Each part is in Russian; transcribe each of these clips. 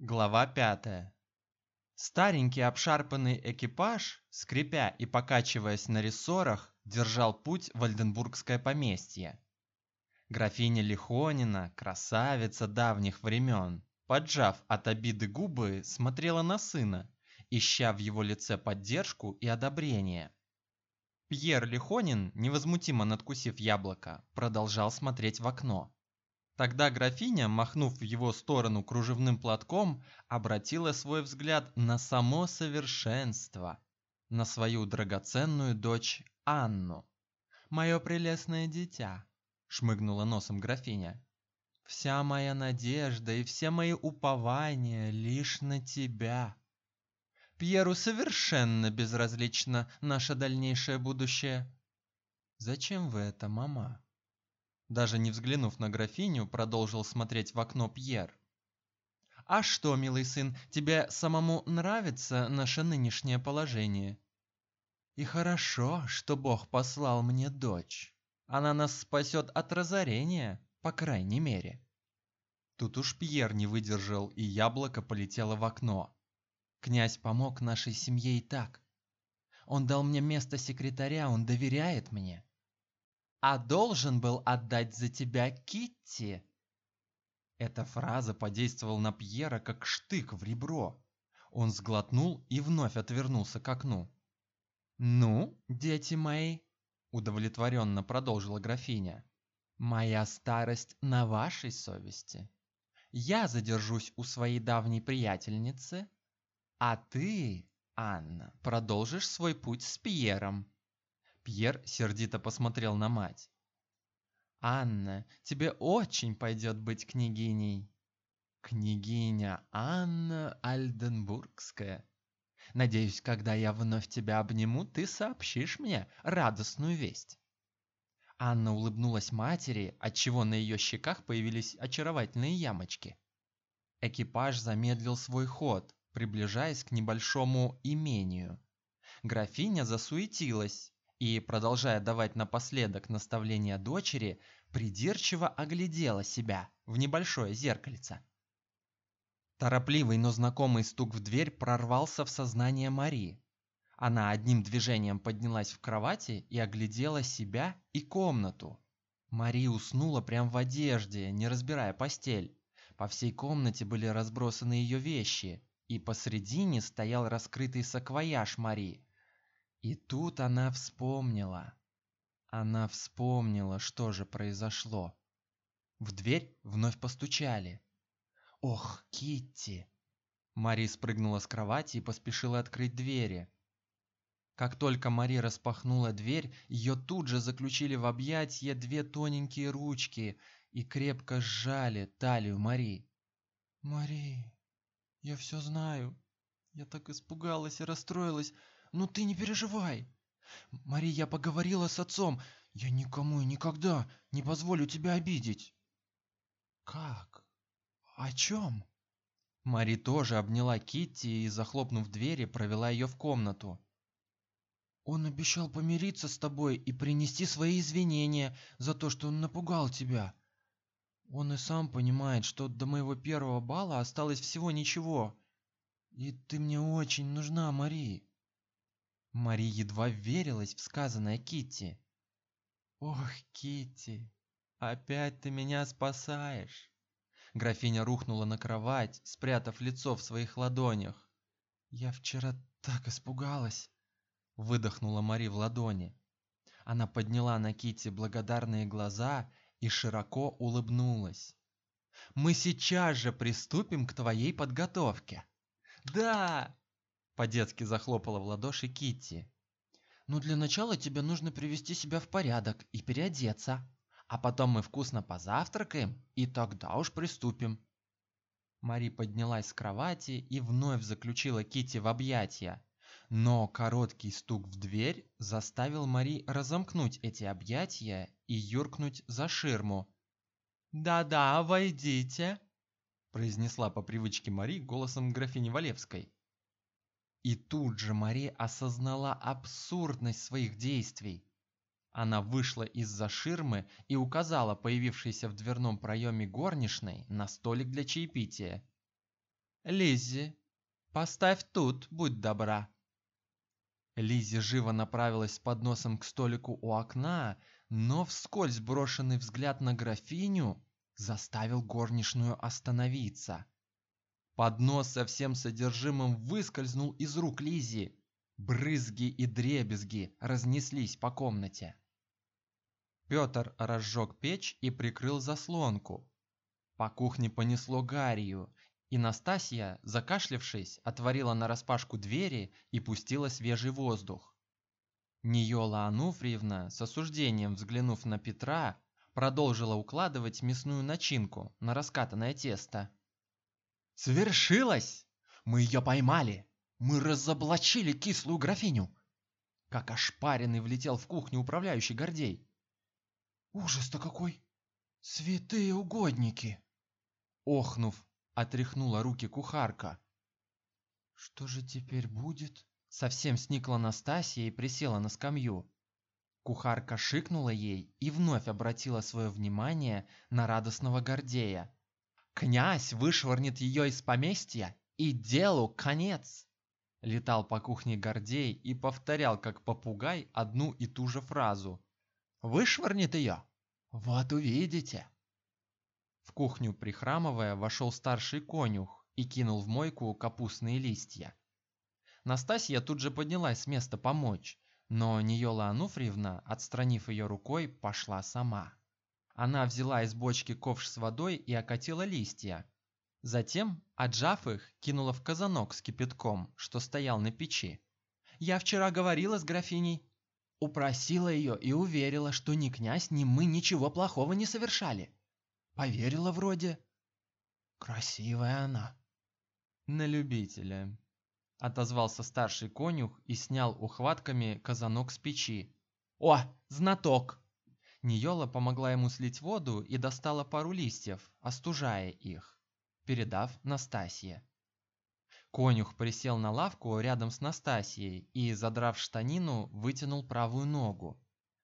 Глава пятая. Старенький обшарпанный экипаж, скрипя и покачиваясь на рессорах, держал путь в Ольденбургское поместье. Графиня Лихонина, красавица давних времен, поджав от обиды губы, смотрела на сына, ища в его лице поддержку и одобрение. Пьер Лихонин, невозмутимо надкусив яблоко, продолжал смотреть в окно. Тогда графиня, махнув в его сторону кружевным платком, обратила свой взгляд на само совершенство, на свою драгоценную дочь Анну. «Мое прелестное дитя», — шмыгнула носом графиня, — «вся моя надежда и все мои упования лишь на тебя. Пьеру совершенно безразлично наше дальнейшее будущее». «Зачем вы это, мама?» Даже не взглянув на графиню, продолжил смотреть в окно Пьер. А что, милый сын, тебе самому нравится наше нынешнее положение? И хорошо, что Бог послал мне дочь. Она нас спасет от разорения, по крайней мере. Тут уж Пьер не выдержал, и яблоко полетело в окно. Князь помог нашей семье и так. Он дал мне место секретаря, он доверяет мне а должен был отдать за тебя Китти. Эта фраза подействовала на Пьера как штык в ребро. Он сглотнул и вновь отвернулся к окну. Ну, дети мои, удовлетворенно продолжила графиня. Моя старость на вашей совести. Я задержусь у своей давней приятельницы, а ты, Анна, продолжишь свой путь с Пьером. Пьер сердито посмотрел на мать. Анна, тебе очень пойдет быть княгиней. Княгиня Анна Альденбургская. Надеюсь, когда я вновь тебя обниму, ты сообщишь мне радостную весть. Анна улыбнулась матери, отчего на ее щеках появились очаровательные ямочки. Экипаж замедлил свой ход, приближаясь к небольшому имению. Графиня засуетилась, и, продолжая давать напоследок наставления дочери, придирчиво оглядела себя в небольшое зеркальце. Торопливый, но знакомый стук в дверь прорвался в сознание Марии. Она одним движением поднялась в кровати и оглядела себя и комнату. Мария уснула прямо в одежде, не разбирая постель. По всей комнате были разбросаны ее вещи, и посредине стоял раскрытый саквояж Марии, и тут она вспомнила. Она вспомнила, что же произошло. В дверь вновь постучали. Ох, Китти. Мари спрыгнула с кровати и поспешила открыть двери. Как только Мари распахнула дверь, ее тут же заключили в объятия две тоненькие ручки и крепко сжали талию Мари. Мари, я все знаю. Я так испугалась и расстроилась. Ну ты не переживай. Мария, я поговорила с отцом. Я никому и никогда не позволю тебя обидеть. Как? О чем? Мари тоже обняла Китти и, захлопнув двери, провела ее в комнату. Он обещал помириться с тобой и принести свои извинения за то, что он напугал тебя. Он и сам понимает, что до моего первого бала осталось всего ничего. И ты мне очень нужна, Мари. Мари едва верилась в сказанное Китти. Ох, Китти, опять ты меня спасаешь. Графиня рухнула на кровать, спрятав лицо в своих ладонях. Я вчера так испугалась, выдохнула Мари в ладони. Она подняла на Китти благодарные глаза и широко улыбнулась. Мы сейчас же приступим к твоей подготовке. Да, по-детски захлопала в ладоши Китти. Ну для начала тебе нужно привести себя в порядок и переодеться, а потом мы вкусно позавтракаем и тогда уж приступим. Мари поднялась с кровати и вновь заключила Китти в объятия, но короткий стук в дверь заставил Мари разомкнуть эти объятия и юркнуть за ширму. "Да-да, войдите", произнесла по привычке Мари голосом графини Валевской. И тут же Мари осознала абсурдность своих действий. Она вышла из-за ширмы и указала появившейся в дверном проеме горничной на столик для чаепития. Лиззи, поставь тут, будь добра. Лиззи живо направилась с подносом к столику у окна, но вскользь брошенный взгляд на графиню заставил горничную остановиться. Поднос со всем содержимым выскользнул из рук Лизи. Брызги и дребезги разнеслись по комнате. Петр разжег печь и прикрыл заслонку. По кухне понесло гарью, и Настасья, закашлявшись, отворила нараспашку двери и пустила свежий воздух. Ниола Ануфриевна, с осуждением взглянув на Петра, продолжила укладывать мясную начинку на раскатанное тесто. Свершилось! Мы ее поймали! Мы разоблачили кислую графиню! Как ошпаренный влетел в кухню управляющий Гордей. Ужас-то какой! Святые угодники! Охнув, отряхнула руки кухарка. Что же теперь будет? Совсем сникла Настасья и присела на скамью. Кухарка шикнула ей и вновь обратила свое внимание на радостного Гордея. Князь вышвырнет ее из поместья, и делу конец. Летал по кухне Гордей и повторял, как попугай, одну и ту же фразу. Вышвырнет ее? Вот увидите. В кухню прихрамывая вошел старший конюх и кинул в мойку капустные листья. Настасья тут же поднялась с места помочь, но Ниола Ануфриевна, отстранив ее рукой, пошла сама. Она взяла из бочки ковш с водой и окатила листья. Затем, отжав их, кинула в казанок с кипятком, что стоял на печи. Я вчера говорила с графиней, упросила ее и уверила, что ни князь, ни мы ничего плохого не совершали. Поверила вроде. Красивая она. На любителя. Отозвался старший конюх и снял ухватками казанок с печи. О, знаток! Ниола помогла ему слить воду и достала пару листьев, остужая их, передав Настасье. Конюх присел на лавку рядом с Настасьей и, задрав штанину, вытянул правую ногу.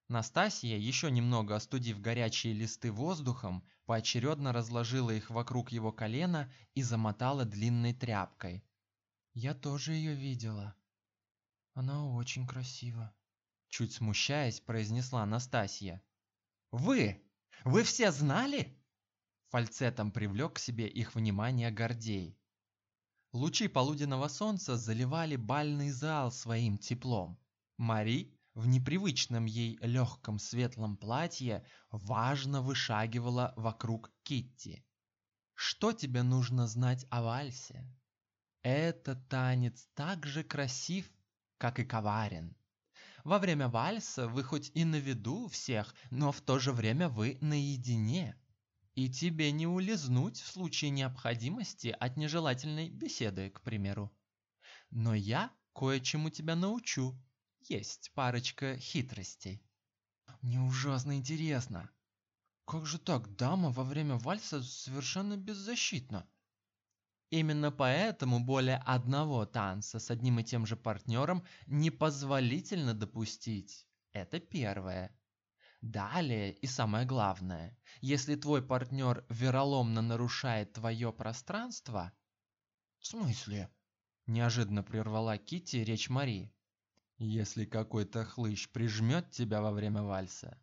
Настасья, еще немного остудив горячие листы воздухом, поочередно разложила их вокруг его колена и замотала длинной тряпкой. Я тоже ее видела. Она очень красива, чуть смущаясь, произнесла Настасья. Вы, вы все знали? Фальцетом привлек к себе их внимание Гордей. Лучи полуденного солнца заливали бальный зал своим теплом. Мари в непривычном ей легком светлом платье важно вышагивала вокруг Китти. Что тебе нужно знать о вальсе? Этот танец так же красив, как и коварен. Во время вальса вы хоть и на виду всех, но в то же время вы наедине. И тебе не улизнуть в случае необходимости от нежелательной беседы, к примеру. Но я кое-чему тебя научу, есть парочка хитростей. Мне ужасно интересно. Как же так, дама во время вальса совершенно беззащитна? Именно поэтому более одного танца с одним и тем же партнером непозволительно допустить. Это первое. Далее и самое главное, если твой партнер вероломно нарушает твое пространство... В смысле? Неожиданно прервала Кити речь Марии. Если какой-то хлыщ прижмет тебя во время вальса,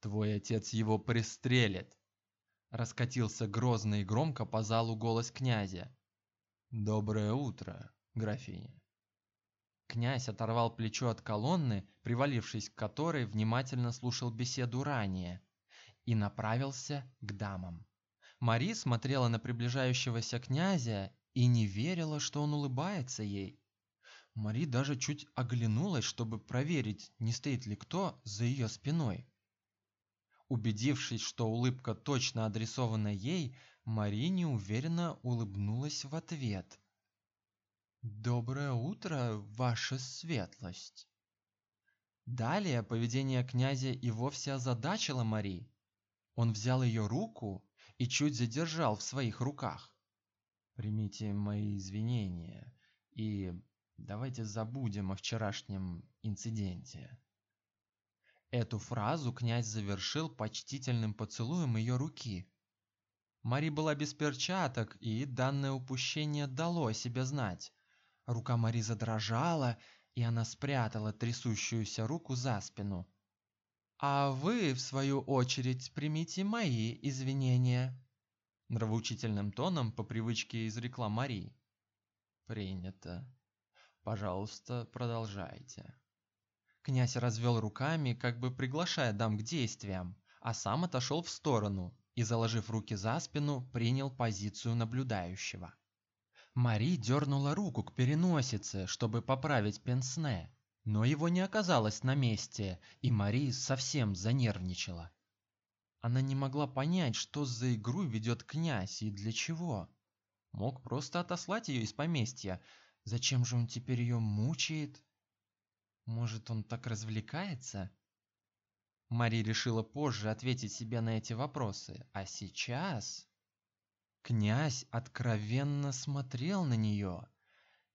твой отец его пристрелит. Раскатился грозно и громко по залу голос князя. Доброе утро, графиня. Князь оторвал плечо от колонны, привалившись к которой внимательно слушал беседу ранее, и направился к дамам. Мари смотрела на приближающегося князя и не верила, что он улыбается ей. Мари даже чуть оглянулась, чтобы проверить, не стоит ли кто за ее спиной. Убедившись, что улыбка точно адресована ей, Мари неуверенно улыбнулась в ответ. Доброе утро, ваша светлость. Далее поведение князя и вовсе озадачило Мари. Он взял ее руку и чуть задержал в своих руках. Примите мои извинения и Давайте забудем о вчерашнем инциденте. Эту фразу князь завершил почтительным поцелуем ее руки. Мари была без перчаток, и данное упущение дало о себе знать. Рука Мари задрожала, и она спрятала трясущуюся руку за спину. А вы, в свою очередь, примите мои извинения, нравоучительным тоном по привычке изрекла Мари. Принято. Пожалуйста, продолжайте. Князь развел руками, как бы приглашая дам к действиям, а сам отошел в сторону и, заложив руки за спину, принял позицию наблюдающего. Мари дернула руку к переносице, чтобы поправить пенсне, но его не оказалось на месте, и Мари совсем занервничала. Она не могла понять, что за игру ведет князь и для чего. Мог просто отослать ее из поместья. Зачем же он теперь ее мучает? Может, он так развлекается? Мари решила позже ответить себе на эти вопросы, а сейчас князь откровенно смотрел на нее,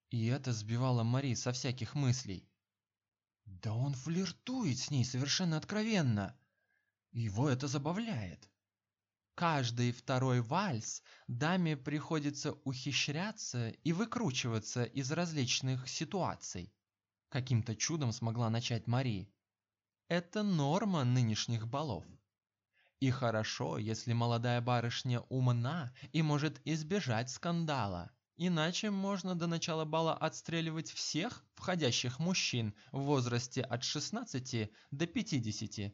и это сбивало Мари со всяких мыслей. Да он флиртует с ней совершенно откровенно. Его это забавляет. Каждый второй вальс даме приходится ухищряться и выкручиваться из различных ситуаций. Каким-то чудом смогла начать Мари. Это норма нынешних балов. И хорошо, если молодая барышня умна и может избежать скандала. Иначе можно до начала бала отстреливать всех входящих мужчин в возрасте от 16 до 50.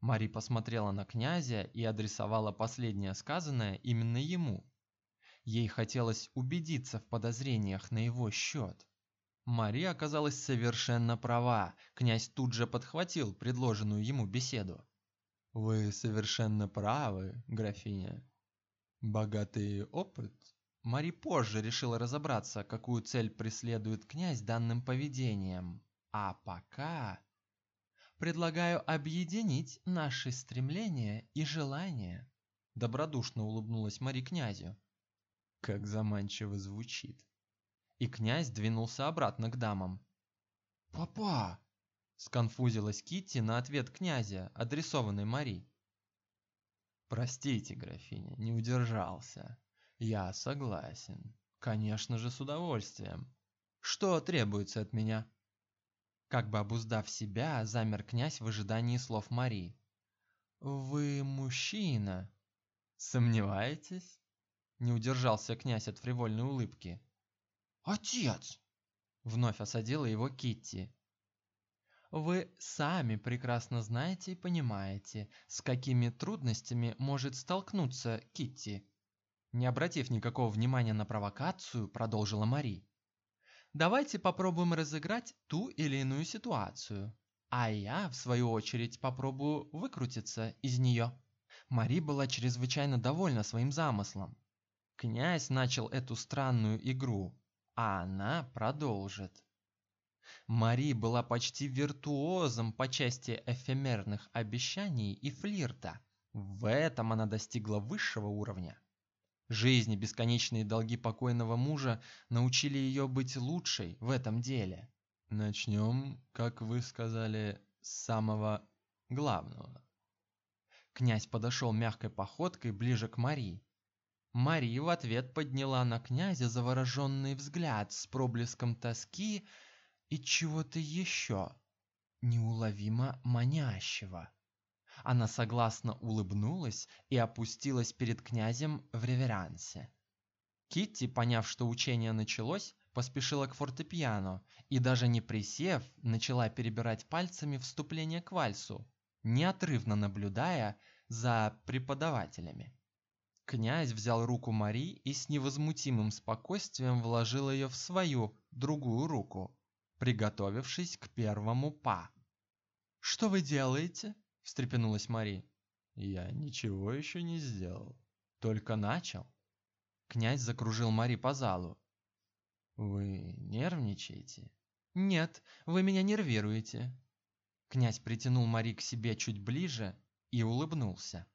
Мари посмотрела на князя и адресовала последнее сказанное именно ему. Ей хотелось убедиться в подозрениях на его счет. Мари оказалась совершенно права. Князь тут же подхватил предложенную ему беседу. Вы совершенно правы, графиня. Богатый опыт. Мари позже решила разобраться, какую цель преследует князь данным поведением. А пока Предлагаю объединить наши стремления и желания. Добродушно улыбнулась Мари князю. Как заманчиво звучит. И князь двинулся обратно к дамам. Папа! Сконфузилась Китти на ответ князя, адресованный Мари. Простите, графиня, не удержался. Я согласен. Конечно же, с удовольствием. Что требуется от меня? Как бы обуздав себя, замер князь в ожидании слов Марии. Вы мужчина? Сомневаетесь? Не удержался князь от фривольной улыбки. Отец! Вновь осадила его Китти. Вы сами прекрасно знаете и понимаете, с какими трудностями может столкнуться Китти. Не обратив никакого внимания на провокацию, продолжила Мари. Давайте попробуем разыграть ту или иную ситуацию, а я, в свою очередь, попробую выкрутиться из нее. Мари была чрезвычайно довольна своим замыслом. Князь начал эту странную игру, а она продолжит. Мари была почти виртуозом по части эфемерных обещаний и флирта. В этом она достигла высшего уровня. Жизнь и бесконечные долги покойного мужа научили ее быть лучшей в этом деле. Начнем, как вы сказали, с самого главного. Князь подошел мягкой походкой ближе к Мари. Мари в ответ подняла на князя завороженный взгляд с проблеском тоски и чего-то еще неуловимо манящего. Она согласно улыбнулась и опустилась перед князем в реверансе. Китти, поняв, что учение началось, поспешила к фортепиано и даже не присев, начала перебирать пальцами вступление к вальсу, неотрывно наблюдая за преподавателями. Князь взял руку Мари и с невозмутимым спокойствием вложил ее в свою другую руку, приготовившись к первому па. Что вы делаете? встрепенулась Мари. Я ничего еще не сделал, только начал. Князь закружил Мари по залу. Вы нервничаете? Нет, вы меня нервируете. Князь притянул Мари к себе чуть ближе и улыбнулся.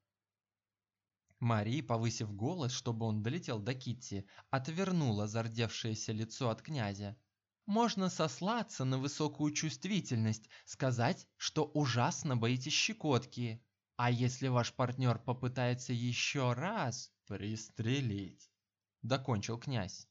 Мари, повысив голос, чтобы он долетел до Китти, отвернула зардевшееся лицо от князя. Можно сослаться на высокую чувствительность, сказать, что ужасно боитесь щекотки. А если ваш партнер попытается еще раз пристрелить, докончил князь.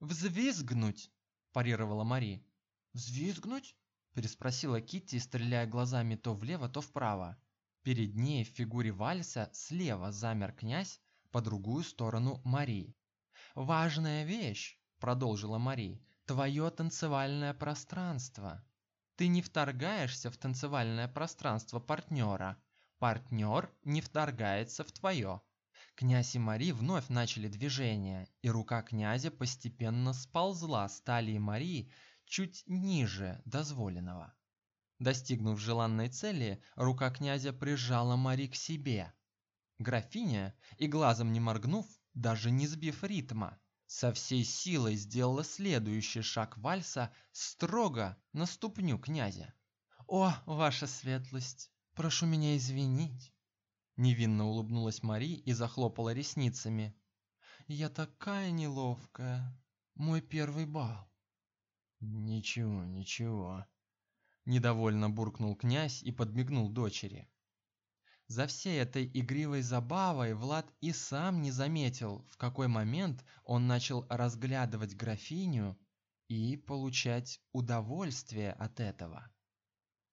Взвизгнуть, парировала Мари. Взвизгнуть? переспросила Китти, стреляя глазами то влево, то вправо. Перед ней в фигуре вальса слева замер князь, по другую сторону Мари. Важная вещь, продолжила Мари, твое танцевальное пространство. Ты не вторгаешься в танцевальное пространство партнера. Партнер не вторгается в твое. Князь и Мари вновь начали движение, и рука князя постепенно сползла с талии Мари чуть ниже дозволенного. Достигнув желанной цели, рука князя прижала Мари к себе. Графиня, и глазом не моргнув, даже не сбив ритма, со всей силой сделала следующий шаг вальса строго на ступню князя. О, ваша светлость, прошу меня извинить. Невинно улыбнулась Мари и захлопала ресницами. Я такая неловкая. Мой первый бал. Ничего, ничего, недовольно буркнул князь и подмигнул дочери. За всей этой игривой забавой Влад и сам не заметил, в какой момент он начал разглядывать графиню и получать удовольствие от этого.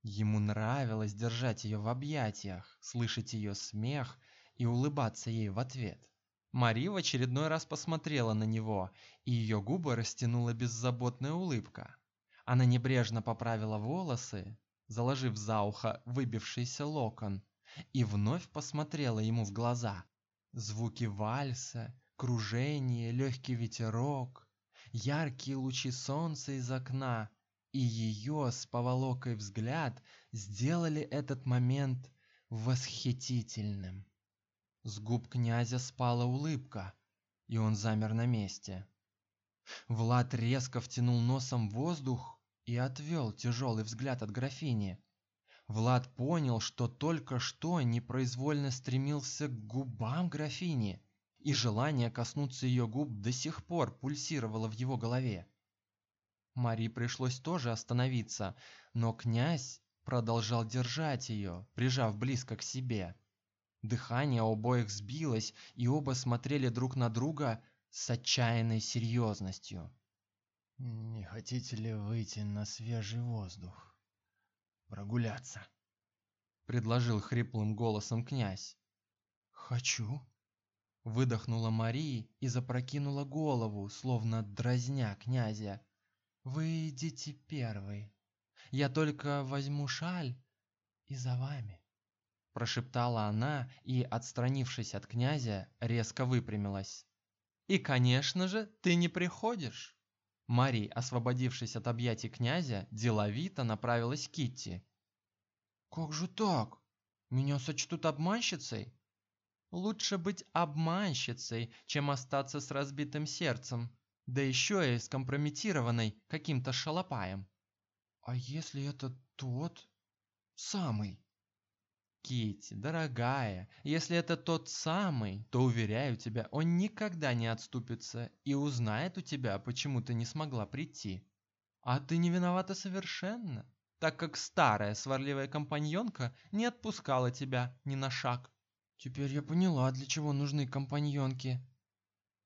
Ему нравилось держать ее в объятиях, слышать ее смех и улыбаться ей в ответ. Мари в очередной раз посмотрела на него, и ее губы растянула беззаботная улыбка. Она небрежно поправила волосы, заложив за ухо выбившийся локон, и вновь посмотрела ему в глаза. Звуки вальса, кружение, легкий ветерок, яркие лучи солнца из окна и ее с поволокой взгляд сделали этот момент восхитительным. С губ князя спала улыбка, и он замер на месте. Влад резко втянул носом воздух и отвел тяжелый взгляд от графини. Влад понял, что только что непроизвольно стремился к губам графини, и желание коснуться ее губ до сих пор пульсировало в его голове. Мари пришлось тоже остановиться, но князь продолжал держать ее, прижав близко к себе. Дыхание обоих сбилось, и оба смотрели друг на друга с отчаянной серьезностью. Не хотите ли выйти на свежий воздух? Прогуляться? предложил хриплым голосом князь. Хочу, выдохнула Мария и запрокинула голову, словно дразня князя. Вы идите первый. Я только возьму шаль и за вами, прошептала она и, отстранившись от князя, резко выпрямилась. И, конечно же, ты не приходишь. Мари, освободившись от объятий князя, деловито направилась к Китти. Как же так? Меня сочтут обманщицей? Лучше быть обманщицей, чем остаться с разбитым сердцем, да еще и скомпрометированной каким-то шалопаем. А если это тот самый? Кити, дорогая, если это тот самый, то уверяю тебя, он никогда не отступится и узнает у тебя, почему ты не смогла прийти. А ты не виновата совершенно, так как старая сварливая компаньонка не отпускала тебя ни на шаг. Теперь я поняла, для чего нужны компаньонки.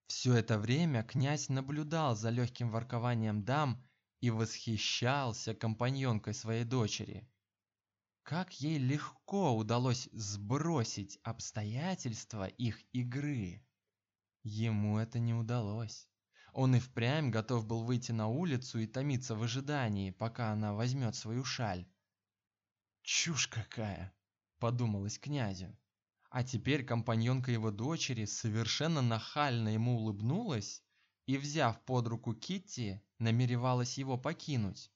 Все это время князь наблюдал за легким воркованием дам и восхищался компаньонкой своей дочери. Как ей легко удалось сбросить обстоятельства их игры. Ему это не удалось. Он и впрямь готов был выйти на улицу и томиться в ожидании, пока она возьмет свою шаль. Чушь какая, подумалось князю. А теперь компаньонка его дочери совершенно нахально ему улыбнулась и, взяв под руку Китти, намеревалась его покинуть.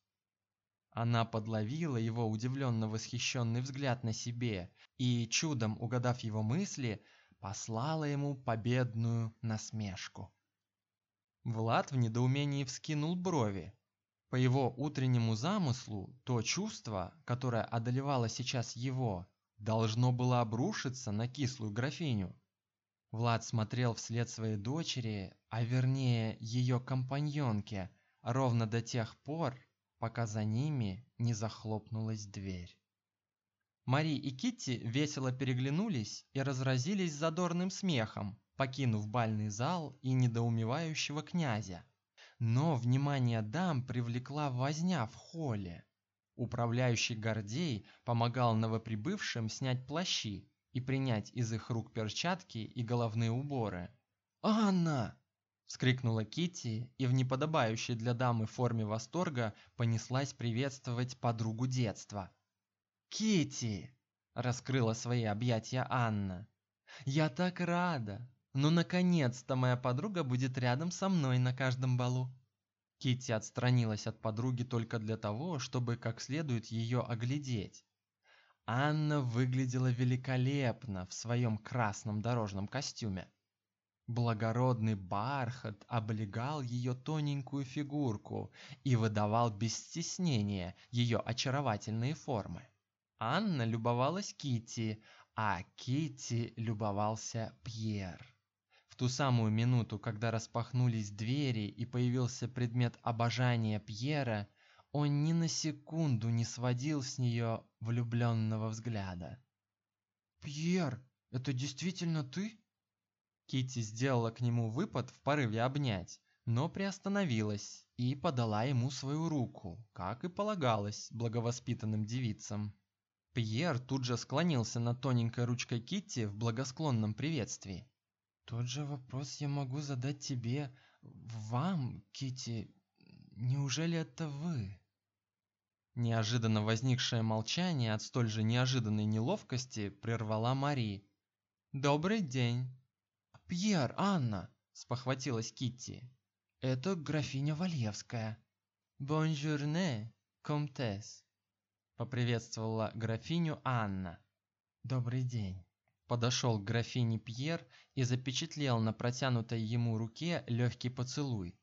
Она подловила его удивленно восхищенный взгляд на себе и, чудом угадав его мысли, послала ему победную насмешку. Влад в недоумении вскинул брови. По его утреннему замыслу, то чувство, которое одолевало сейчас его, должно было обрушиться на кислую графиню. Влад смотрел вслед своей дочери, а вернее ее компаньонке, ровно до тех пор, пока за ними не захлопнулась дверь. Мари и Китти весело переглянулись и разразились задорным смехом, покинув бальный зал и недоумевающего князя. Но внимание дам привлекла возня в холле. Управляющий Гордей помогал новоприбывшим снять плащи и принять из их рук перчатки и головные уборы. "Анна!" Вскрикнула Китти и в неподобающей для дамы форме восторга понеслась приветствовать подругу детства. "Китти!" раскрыла свои объятия Анна. "Я так рада! Ну наконец-то моя подруга будет рядом со мной на каждом балу". Китти отстранилась от подруги только для того, чтобы как следует ее оглядеть. Анна выглядела великолепно в своем красном дорожном костюме. Благородный бархат облегал ее тоненькую фигурку и выдавал без стеснения ее очаровательные формы. Анна любовалась Китти, а Китти любовался Пьер ту самую минуту, когда распахнулись двери и появился предмет обожания Пьера, он ни на секунду не сводил с нее влюбленного взгляда. Пьер, это действительно ты? Кити сделала к нему выпад в порыве обнять, но приостановилась и подала ему свою руку, как и полагалось благовоспитанным девицам. Пьер тут же склонился над тоненькой ручкой Китти в благосклонном приветствии. Тот же вопрос я могу задать тебе, вам, Кити. Неужели это вы? Неожиданно возникшее молчание от столь же неожиданной неловкости прервала Мари. Добрый день. Пьер, Анна, спохватилась Китти. Это графиня Валевская. Бонжурне, комтес. Поприветствовала графиню Анна. Добрый день подошел к графине Пьер и запечатлел на протянутой ему руке легкий поцелуй.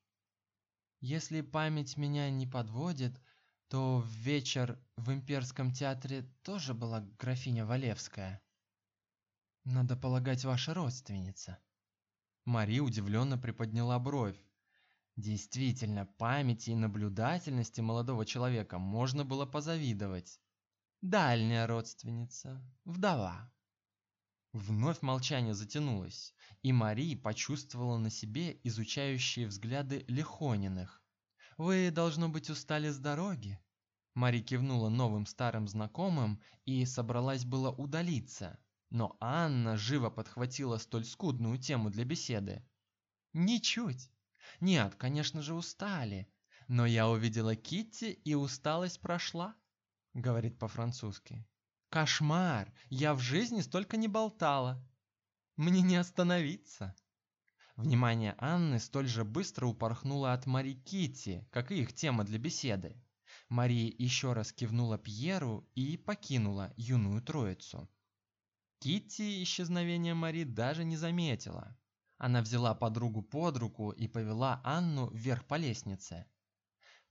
Если память меня не подводит, то в вечер в имперском театре тоже была графиня Валевская. Надо полагать, ваша родственница. Мари удивленно приподняла бровь. Действительно, памяти и наблюдательности молодого человека можно было позавидовать. Дальняя родственница, вдова. Вновь молчание затянулось, и Мари почувствовала на себе изучающие взгляды Лихониных. Вы должно быть устали с дороги. Мари кивнула новым старым знакомым и собралась было удалиться, но Анна живо подхватила столь скудную тему для беседы. Ничуть. Нет, конечно же, устали, но я увидела Китти, и усталость прошла, говорит по-французски. Кошмар! Я в жизни столько не болтала. Мне не остановиться. Внимание Анны столь же быстро упорхнуло от Мари Китти, как и их тема для беседы. Мария еще раз кивнула Пьеру и покинула юную троицу. Китти исчезновение Мари даже не заметила. Она взяла подругу под руку и повела Анну вверх по лестнице.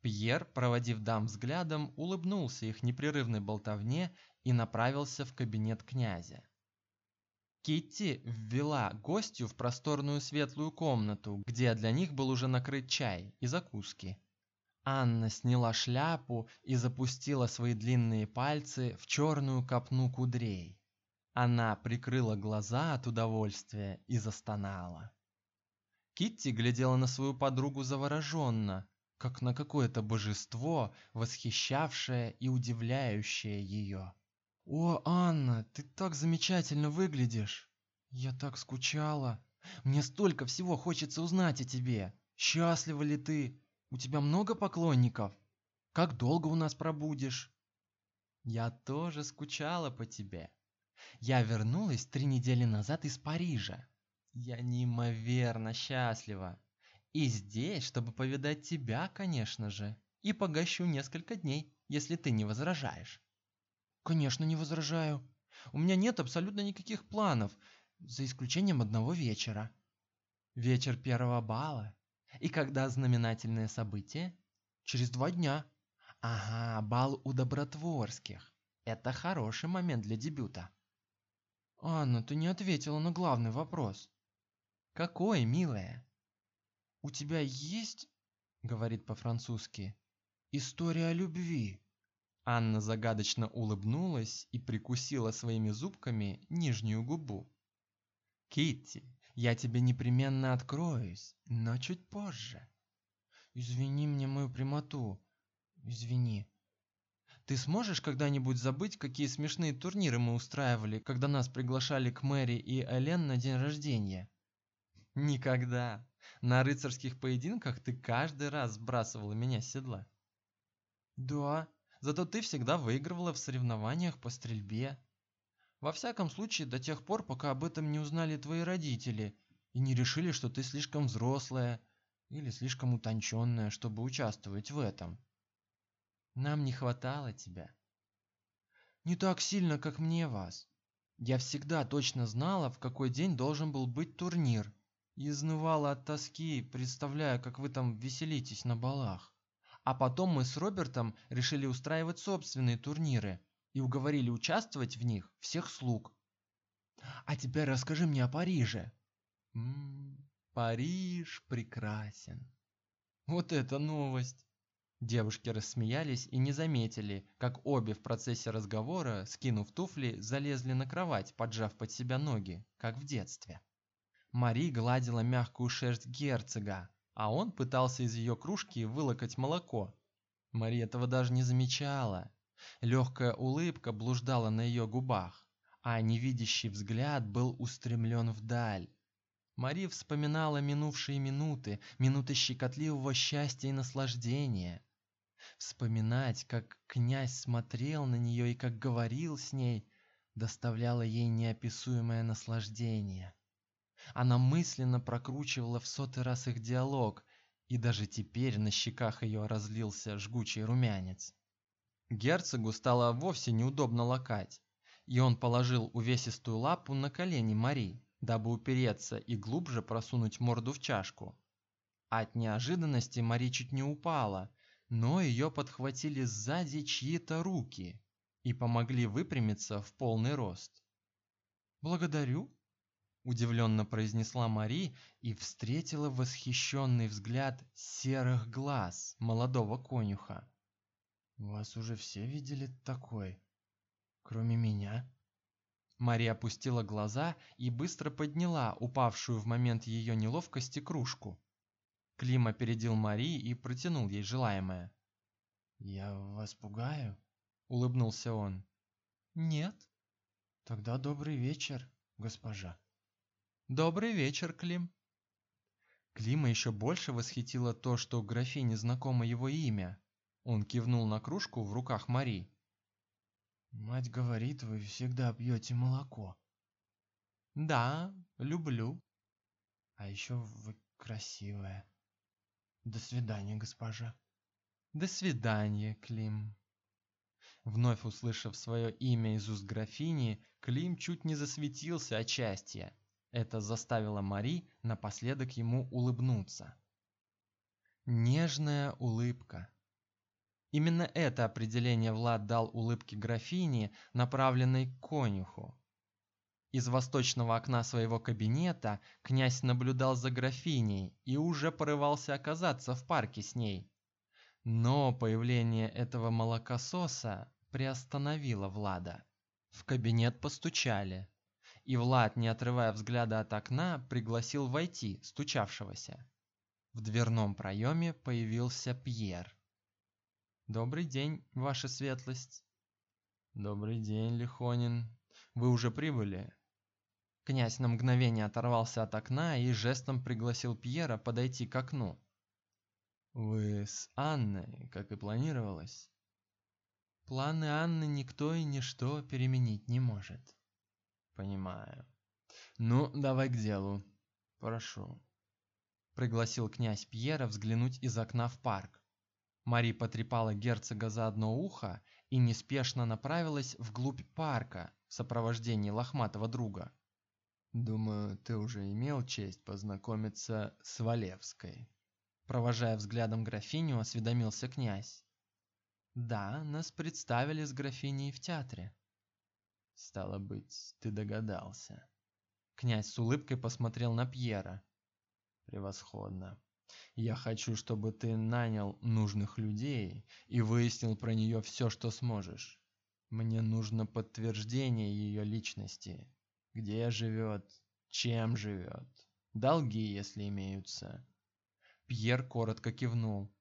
Пьер, проводив дам взглядом, улыбнулся их непрерывной болтовне и направился в кабинет князя. Китти ввела гостью в просторную светлую комнату, где для них был уже накрыт чай и закуски. Анна сняла шляпу и запустила свои длинные пальцы в черную копну кудрей. Она прикрыла глаза от удовольствия и застонала. Китти глядела на свою подругу завороженно, как на какое-то божество, восхищавшее и удивляющее ее. О, Анна, ты так замечательно выглядишь. Я так скучала. Мне столько всего хочется узнать о тебе. Счастлива ли ты? У тебя много поклонников? Как долго у нас пробудешь? Я тоже скучала по тебе. Я вернулась три недели назад из Парижа. Я неимоверно счастлива. И здесь, чтобы повидать тебя, конечно же, и погощу несколько дней, если ты не возражаешь. Конечно, не возражаю. У меня нет абсолютно никаких планов, за исключением одного вечера. Вечер первого бала. И когда знаменательное событие? Через два дня. Ага, бал у Добротворских. Это хороший момент для дебюта. Анна, ты не ответила на главный вопрос. Какой, милая? У тебя есть, говорит по-французски, история о любви? Анна загадочно улыбнулась и прикусила своими зубками нижнюю губу. Китти, я тебе непременно откроюсь, но чуть позже. Извини мне мою прямоту. Извини. Ты сможешь когда-нибудь забыть, какие смешные турниры мы устраивали, когда нас приглашали к Мэри и Элен на день рождения? Никогда. На рыцарских поединках ты каждый раз сбрасывала меня с седла. Да, зато ты всегда выигрывала в соревнованиях по стрельбе. Во всяком случае, до тех пор, пока об этом не узнали твои родители и не решили, что ты слишком взрослая или слишком утонченная, чтобы участвовать в этом. Нам не хватало тебя. Не так сильно, как мне вас. Я всегда точно знала, в какой день должен был быть турнир, и изнывала от тоски, представляя, как вы там веселитесь на балах. А потом мы с Робертом решили устраивать собственные турниры и уговорили участвовать в них всех слуг. А теперь расскажи мне о Париже. М -м, Париж прекрасен. Вот это новость. Девушки рассмеялись и не заметили, как обе в процессе разговора, скинув туфли, залезли на кровать, поджав под себя ноги, как в детстве. Мари гладила мягкую шерсть герцога, а он пытался из ее кружки вылокать молоко. Мари этого даже не замечала. Легкая улыбка блуждала на ее губах, а невидящий взгляд был устремлен вдаль. Мари вспоминала минувшие минуты, минуты щекотливого счастья и наслаждения. Вспоминать, как князь смотрел на нее и как говорил с ней, доставляло ей неописуемое наслаждение. Она мысленно прокручивала в сотый раз их диалог, и даже теперь на щеках ее разлился жгучий румянец. Герцогу стало вовсе неудобно лакать, и он положил увесистую лапу на колени Мари, дабы упереться и глубже просунуть морду в чашку. От неожиданности Мари чуть не упала, но ее подхватили сзади чьи-то руки и помогли выпрямиться в полный рост. "Благодарю", удивленно произнесла Мари и встретила восхищенный взгляд серых глаз молодого конюха. Вас уже все видели такой, кроме меня? Мари опустила глаза и быстро подняла упавшую в момент ее неловкости кружку. Клим опередил Мари и протянул ей желаемое. "Я вас пугаю?" улыбнулся он. "Нет. Тогда добрый вечер, госпожа". "Добрый вечер, Клим". Клима еще больше восхитило то, что графине знакомо его имя. Он кивнул на кружку в руках Мари. Мать говорит, вы всегда пьете молоко. Да, люблю. А еще вы красивая. До свидания, госпожа. До свидания, Клим. Вновь услышав свое имя из уст графини, Клим чуть не засветился от счастья. Это заставило Мари напоследок ему улыбнуться. Нежная улыбка. Именно это определение Влад дал улыбке графини, направленной к конюху. Из восточного окна своего кабинета князь наблюдал за графиней и уже порывался оказаться в парке с ней. Но появление этого молокососа приостановило Влада. В кабинет постучали, и Влад, не отрывая взгляда от окна, пригласил войти стучавшегося. В дверном проеме появился Пьер. Добрый день, ваша светлость. Добрый день, Лихонин. Вы уже прибыли? Князь на мгновение оторвался от окна и жестом пригласил Пьера подойти к окну. Вы с Анной, как и планировалось. Планы Анны никто и ничто переменить не может. Понимаю. Ну, давай к делу. Прошу. Пригласил князь Пьера взглянуть из окна в парк. Мари потрепала герцога за одно ухо и неспешно направилась вглубь парка в сопровождении лохматого друга. Думаю, ты уже имел честь познакомиться с Валевской. Провожая взглядом графиню, осведомился князь. Да, нас представили с графиней в театре. Стало быть, ты догадался. Князь с улыбкой посмотрел на Пьера. Превосходно. Я хочу, чтобы ты нанял нужных людей и выяснил про нее все, что сможешь. Мне нужно подтверждение ее личности. Где живет, чем живет, долги, если имеются. Пьер коротко кивнул.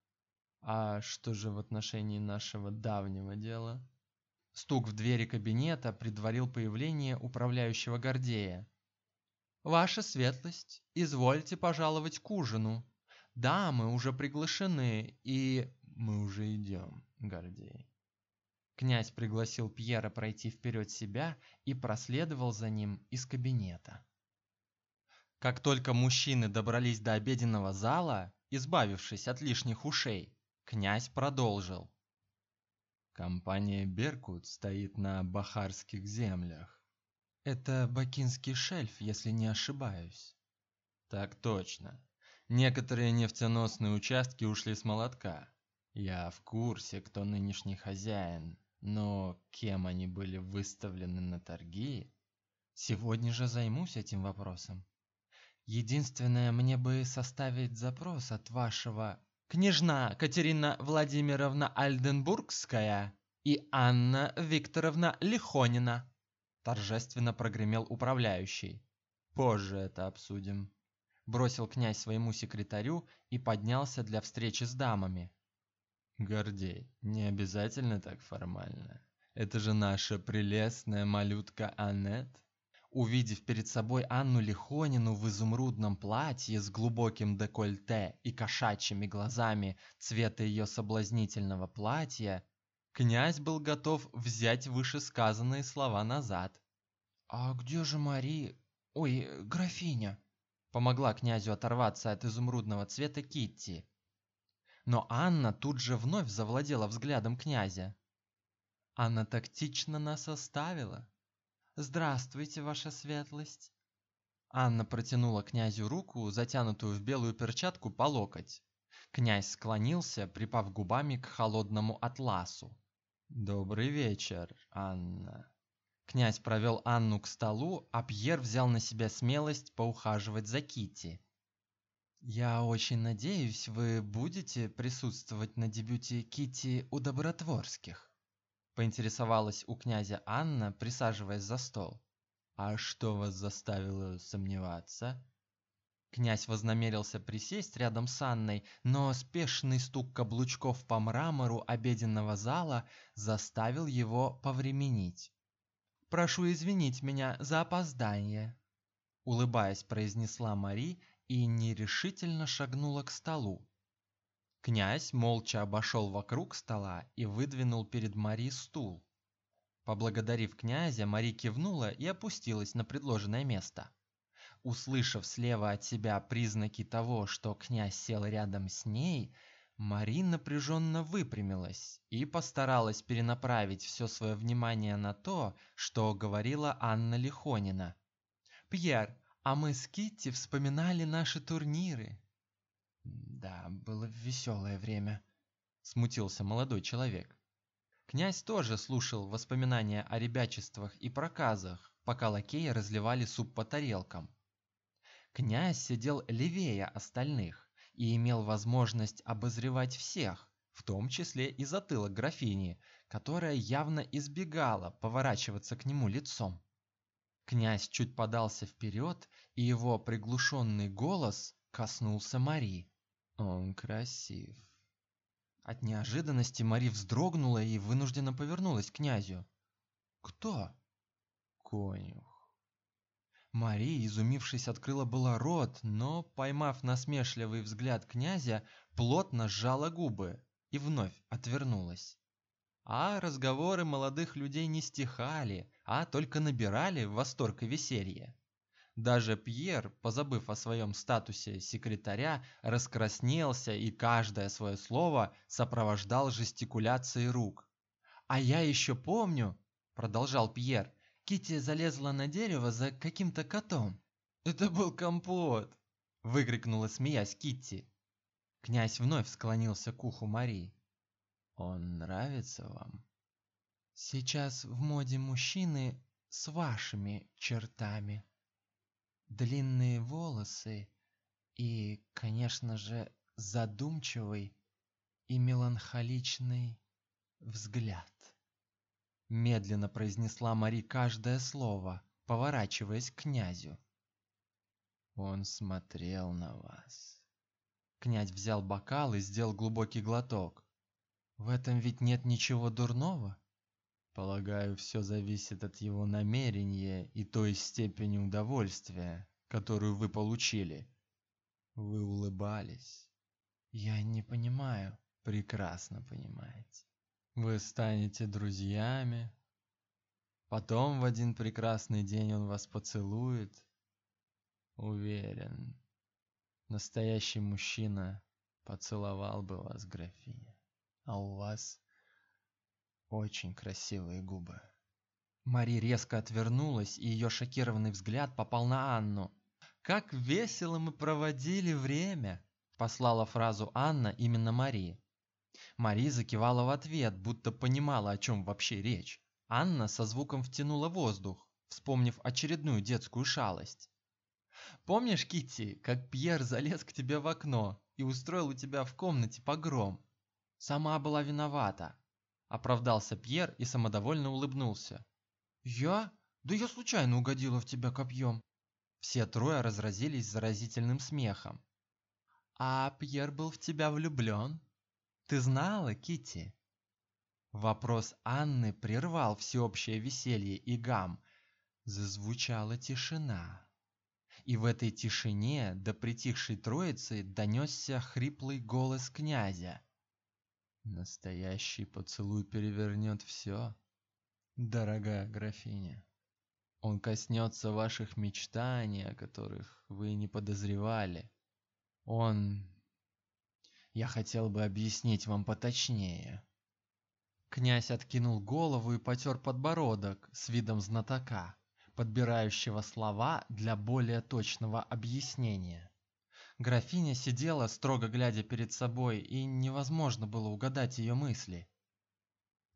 А что же в отношении нашего давнего дела? Стук в двери кабинета предварил появление управляющего Гордея. Ваша светлость, извольте пожаловать к ужину. Дамы уже приглашены, и мы уже идем, Гордей. Князь пригласил Пьера пройти вперед себя и проследовал за ним из кабинета. Как только мужчины добрались до обеденного зала, избавившись от лишних ушей, князь продолжил. Компания Беркут стоит на Бахарских землях. Это Бакинский шельф, если не ошибаюсь. Так точно. Некоторые нефтеносные участки ушли с молотка. Я в курсе, кто нынешний хозяин, но кем они были выставлены на торги? Сегодня же займусь этим вопросом. Единственное, мне бы составить запрос от вашего княжна Катерина Владимировна Альденбургская и Анна Викторовна Лихонина, торжественно прогремел управляющий. Позже это обсудим, бросил князь своему секретарю и поднялся для встречи с дамами. Гордей, не обязательно так формально. Это же наша прелестная малютка Аннет. Увидев перед собой Анну Лихонину в изумрудном платье с глубоким декольте и кошачьими глазами цвета ее соблазнительного платья, князь был готов взять вышесказанные слова назад. А где же Мари? Ой, графиня, помогла князю оторваться от изумрудного цвета Китти. Но Анна тут же вновь завладела взглядом князя. Она тактично нас оставила. Здравствуйте, ваша светлость. Анна протянула князю руку, затянутую в белую перчатку по локоть. Князь склонился, припав губами к холодному атласу. Добрый вечер, Анна. Князь провел Анну к столу, а Пьер взял на себя смелость поухаживать за Кити. Я очень надеюсь, вы будете присутствовать на дебюте Кити у Добротворских поинтересовалась у князя Анна, присаживаясь за стол. А что вас заставило сомневаться? Князь вознамерился присесть рядом с Анной, но спешный стук каблучков по мрамору обеденного зала заставил его повременить. Прошу извинить меня за опоздание, улыбаясь, произнесла Мари и нерешительно шагнула к столу. Князь молча обошел вокруг стола и выдвинул перед Мари стул. Поблагодарив князя, Мари кивнула и опустилась на предложенное место. Услышав слева от себя признаки того, что князь сел рядом с ней, Мари напряженно выпрямилась и постаралась перенаправить все свое внимание на то, что говорила Анна Лихонина. «Пьер, а мы с Китти вспоминали наши турниры. Да, было веселое время, смутился молодой человек. Князь тоже слушал воспоминания о ребячествах и проказах, пока лакеи разливали суп по тарелкам. Князь сидел левее остальных и имел возможность обозревать всех, в том числе и затылок графини, которая явно избегала поворачиваться к нему лицом. Князь чуть подался вперед, и его приглушенный голос коснулся Марии. Он красив. От неожиданности Мари вздрогнула и вынужденно повернулась к князю. Кто? Конюх. Мари, изумившись, открыла было рот, но, поймав насмешливый взгляд князя, плотно сжала губы и вновь отвернулась. А разговоры молодых людей не стихали, а только набирали восторг и веселье. Даже Пьер, позабыв о своем статусе секретаря, раскраснелся и каждое свое слово сопровождал жестикуляцией рук. А я еще помню, продолжал Пьер, Кити залезла на дерево за каким-то котом. Это был компот, выкрикнула смеясь Китти. Князь вновь склонился к уху Марии. Он нравится вам? Сейчас в моде мужчины с вашими чертами длинные волосы, И, конечно же, задумчивый и меланхоличный взгляд. Медленно произнесла Мари каждое слово, поворачиваясь к князю. Он смотрел на вас. Князь взял бокал и сделал глубокий глоток. В этом ведь нет ничего дурного. Полагаю, все зависит от его намерения и той степени удовольствия, которую вы получили. Вы улыбались. Я не понимаю. Прекрасно понимаете. Вы станете друзьями. Потом в один прекрасный день он вас поцелует. Уверен, настоящий мужчина поцеловал бы вас, графиня. А у вас очень красивые губы. Мари резко отвернулась, и ее шокированный взгляд попал на Анну. Как весело мы проводили время, послала фразу Анна именно Мари. Мари закивала в ответ, будто понимала, о чем вообще речь. Анна со звуком втянула воздух, вспомнив очередную детскую шалость. Помнишь, Китти, как Пьер залез к тебе в окно и устроил у тебя в комнате погром? Сама была виновата, оправдался Пьер и самодовольно улыбнулся. Я? Да я случайно угодила в тебя копьем. Все трое разразились заразительным смехом. А Пьер был в тебя влюблен? Ты знала, Кити? Вопрос Анны прервал всеобщее веселье и гам. Зазвучала тишина. И в этой тишине до притихшей троицы донесся хриплый голос князя. Настоящий поцелуй перевернет все, дорогая графиня. Он коснется ваших мечтаний, о которых вы не подозревали. Он... Я хотел бы объяснить вам поточнее. Князь откинул голову и потер подбородок с видом знатока, подбирающего слова для более точного объяснения. Графиня сидела, строго глядя перед собой, и невозможно было угадать ее мысли.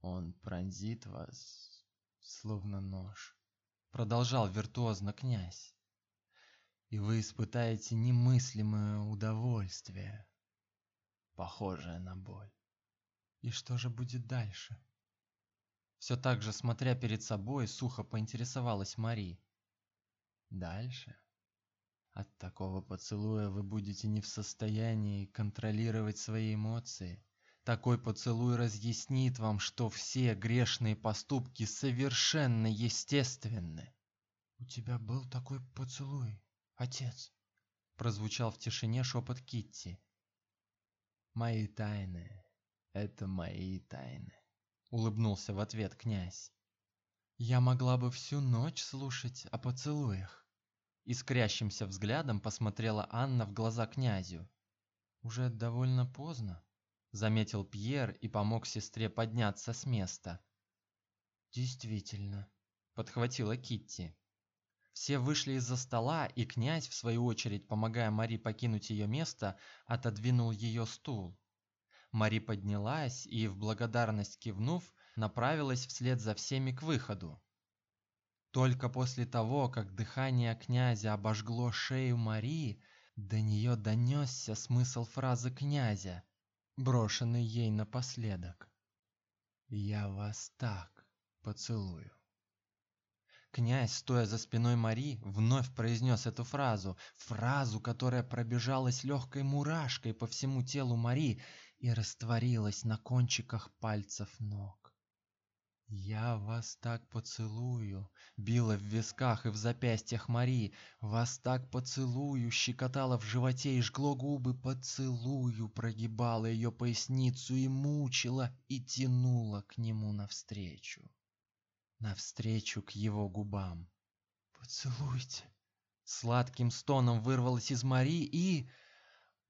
Он пронзит вас, словно нож, продолжал виртуозно князь. И вы испытаете немыслимое удовольствие, похожее на боль. И что же будет дальше? Все так же, смотря перед собой, сухо поинтересовалась Мари. Дальше от такого поцелуя вы будете не в состоянии контролировать свои эмоции. Такой поцелуй разъяснит вам, что все грешные поступки совершенно естественны. У тебя был такой поцелуй, отец, прозвучал в тишине шепот Китти. Мои тайны это мои тайны, улыбнулся в ответ князь. Я могла бы всю ночь слушать о поцелуях. Искрящимся взглядом посмотрела Анна в глаза князю. Уже довольно поздно, заметил Пьер и помог сестре подняться с места. Действительно, подхватила Китти. Все вышли из-за стола, и князь, в свою очередь, помогая Мари покинуть ее место, отодвинул ее стул. Мари поднялась и, в благодарность кивнув, направилась вслед за всеми к выходу. Только после того, как дыхание князя обожгло шею Марии, до нее донесся смысл фразы князя, брошенной ей напоследок. «Я вас так поцелую». Князь, стоя за спиной Мари, вновь произнес эту фразу, фразу, которая пробежалась легкой мурашкой по всему телу Мари и растворилась на кончиках пальцев ног. Я вас так поцелую, била в висках и в запястьях Мари, вас так поцелую, щекотала в животе и жгло губы, поцелую, прогибала ее поясницу и мучила и тянула к нему навстречу, навстречу к его губам. Поцелуйте. Сладким стоном вырвалось из Мари и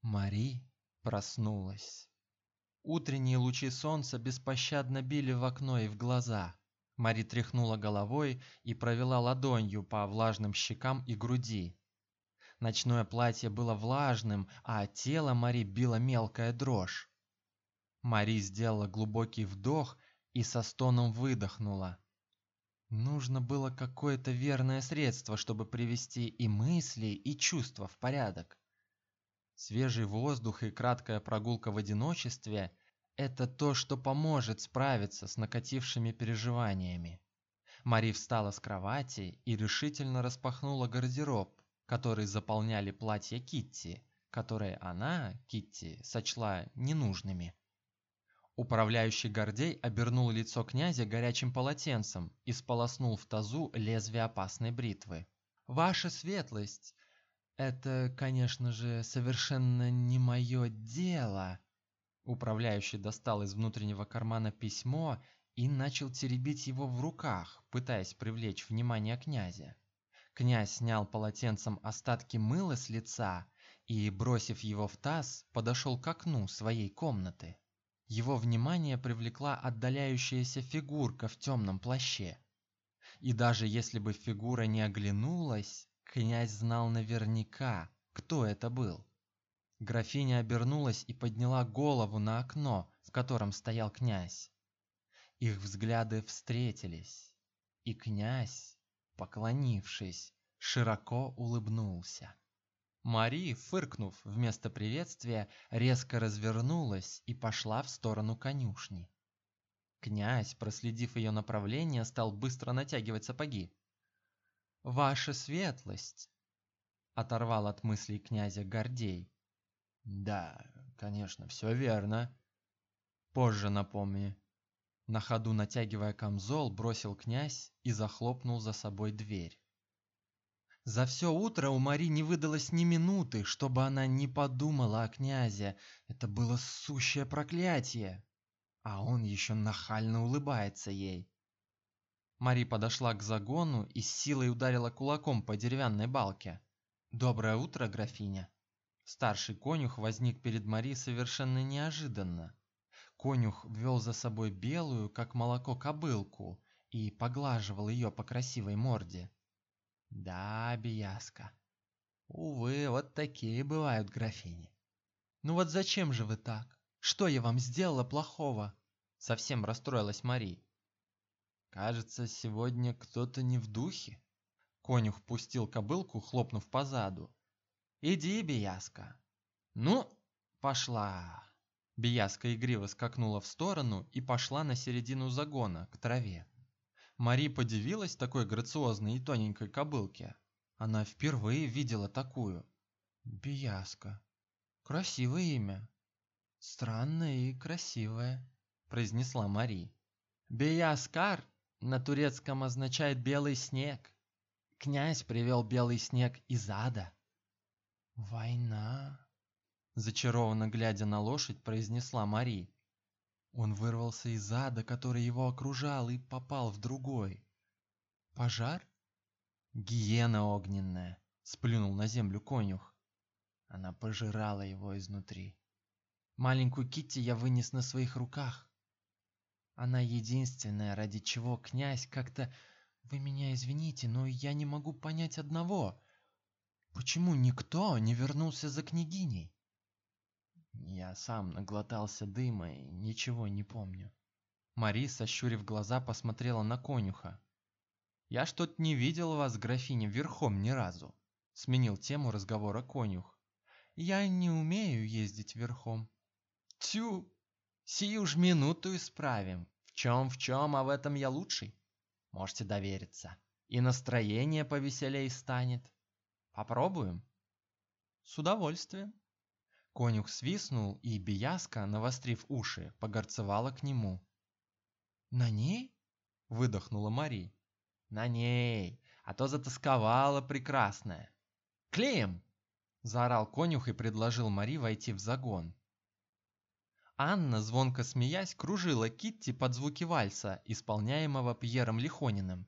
Мари проснулась. Утренние лучи солнца беспощадно били в окно и в глаза. Мари тряхнула головой и провела ладонью по влажным щекам и груди. Ночное платье было влажным, а тело Мари било мелкая дрожь. Мари сделала глубокий вдох и со стоном выдохнула. Нужно было какое-то верное средство, чтобы привести и мысли, и чувства в порядок. Свежий воздух и краткая прогулка в одиночестве – это то, что поможет справиться с накатившими переживаниями. Мари встала с кровати и решительно распахнула гардероб, который заполняли платья Китти, которые она, Китти, сочла ненужными. Управляющий Гордей обернул лицо князя горячим полотенцем и сполоснул в тазу лезвие опасной бритвы. Ваша светлость, это, конечно же, совершенно не мое дело. Управляющий достал из внутреннего кармана письмо и начал теребить его в руках, пытаясь привлечь внимание князя. Князь снял полотенцем остатки мыла с лица и, бросив его в таз, подошел к окну своей комнаты. Его внимание привлекла отдаляющаяся фигурка в темном плаще. И даже если бы фигура не оглянулась, князь знал наверняка, кто это был. Графиня обернулась и подняла голову на окно, в котором стоял князь. Их взгляды встретились, и князь, поклонившись, широко улыбнулся. Мари, фыркнув вместо приветствия, резко развернулась и пошла в сторону конюшни. Князь, проследив ее направление, стал быстро натягивать сапоги. Ваша светлость, оторвал от мыслей князя Гордей. Да, конечно, все верно. Позже напомни. На ходу натягивая камзол, бросил князь и захлопнул за собой дверь. За все утро у Мари не выдалось ни минуты, чтобы она не подумала о князе. Это было сущее проклятие. А он еще нахально улыбается ей. Мари подошла к загону и с силой ударила кулаком по деревянной балке. Доброе утро, графиня. Старший конюх возник перед Мари совершенно неожиданно. Конюх вел за собой белую, как молоко, кобылку и поглаживал ее по красивой морде. Да, Бияска. Увы, вот такие бывают графини. Ну вот зачем же вы так? Что я вам сделала плохого? Совсем расстроилась Мари. Кажется, сегодня кто-то не в духе. Конюх пустил кобылку, хлопнув по заду. Иди, Бияска. Ну, пошла. Бияска игриво скакнула в сторону и пошла на середину загона, к траве. Мари подивилась такой грациозной и тоненькой кобылке. Она впервые видела такую. Бияска. Красивое имя. Странное и красивое, произнесла Мари. Бияскар на турецком означает белый снег. Князь привел белый снег из ада. Война, зачарованно глядя на лошадь, произнесла Мари. Он вырвался из ада, который его окружал, и попал в другой. Пожар? Гиена огненная, сплюнул на землю конюх. Она пожирала его изнутри. Маленькую Китти я вынес на своих руках. Она единственная, ради чего князь как-то Вы меня извините, но я не могу понять одного. Почему никто не вернулся за княгиней? Я сам наглотался дыма и ничего не помню. Мари, сощурив глаза, посмотрела на конюха. Я что-то не видел вас, графиня, верхом ни разу. Сменил тему разговора конюх. Я не умею ездить верхом. Тю, сию ж минуту исправим. В чем в чем, а в этом я лучший. Можете довериться. И настроение повеселей станет. Попробуем? С удовольствием. Конюх свистнул, и Бияска, навострив уши, погорцевала к нему. На ней? выдохнула Мари. На ней, а то затасковала прекрасная. Клеем! заорал конюх и предложил Мари войти в загон. Анна, звонко смеясь, кружила Китти под звуки вальса, исполняемого Пьером Лихониным.